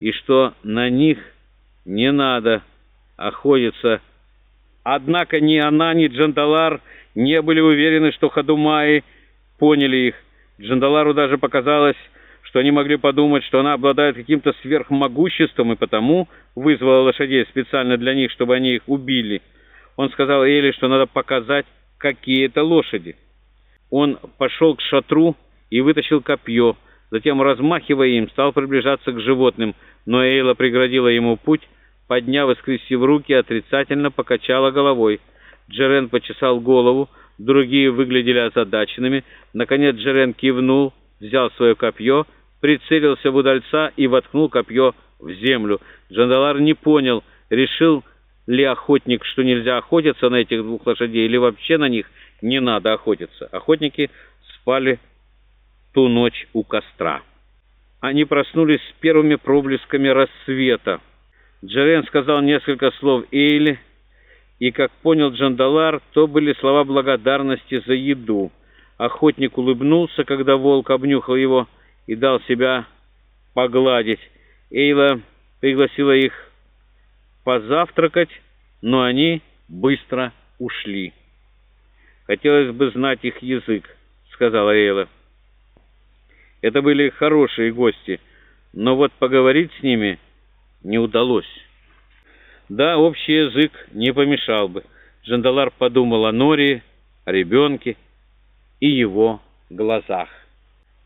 и что на них не надо охотиться. Однако ни она, ни Джандалар не были уверены, что Хадумаи поняли их. Джандалару даже показалось, что они могли подумать, что она обладает каким-то сверхмогуществом и потому вызвала лошадей специально для них, чтобы они их убили. Он сказал Эли, что надо показать, какие это лошади. Он пошел к шатру и вытащил копье, затем, размахивая им, стал приближаться к животным, но Эйла преградила ему путь, подняв и скрестив руки, отрицательно покачала головой. Джерен почесал голову, другие выглядели озадаченными. Наконец Джерен кивнул, взял свое копье, прицелился в удальца и воткнул копье в землю. Джандалар не понял, решил ли охотник, что нельзя охотиться на этих двух лошадей, или вообще на них не надо охотиться. Охотники спали ту ночь у костра. Они проснулись с первыми проблесками рассвета. Джерен сказал несколько слов Эйли, и, как понял Джандалар, то были слова благодарности за еду. Охотник улыбнулся, когда волк обнюхал его и дал себя погладить. Эйла пригласила их позавтракать, но они быстро ушли. «Хотелось бы знать их язык», — сказала Эйла. Это были хорошие гости, но вот поговорить с ними не удалось. Да, общий язык не помешал бы. Джандалар подумал о Норе, о ребенке и его глазах.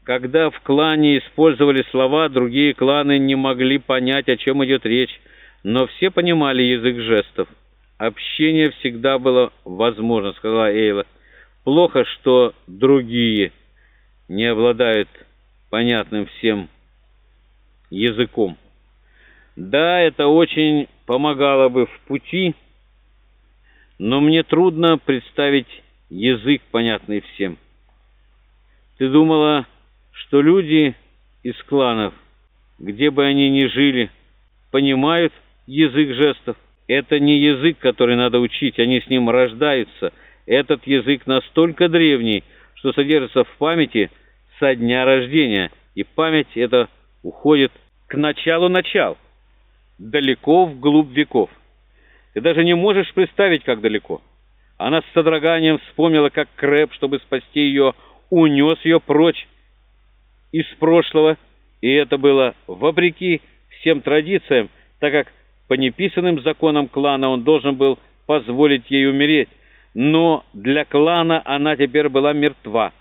Когда в клане использовали слова, другие кланы не могли понять, о чем идет речь, но все понимали язык жестов. Общение всегда было возможно, сказала Эйла. Плохо, что другие не обладают понятным всем языком. Да, это очень помогало бы в пути, но мне трудно представить язык, понятный всем. Ты думала, что люди из кланов, где бы они ни жили, понимают язык жестов? Это не язык, который надо учить, они с ним рождаются. Этот язык настолько древний, что содержится в памяти – со дня рождения, и память эта уходит к началу начал, далеко вглубь веков. Ты даже не можешь представить, как далеко. Она с содроганием вспомнила, как Крэп, чтобы спасти ее, унес ее прочь из прошлого, и это было вопреки всем традициям, так как по неписанным законам клана он должен был позволить ей умереть. Но для клана она теперь была мертва.